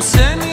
sen